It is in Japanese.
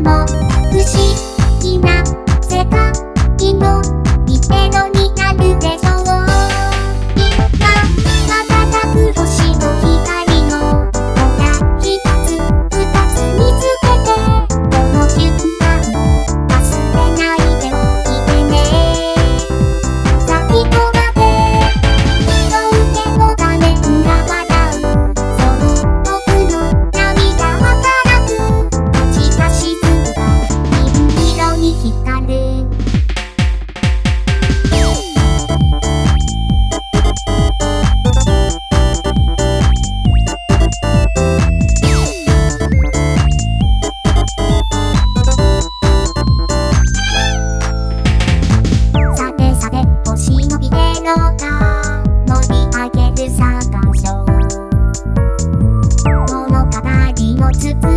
も不思議な。世界の一手のになるでしょ。の月の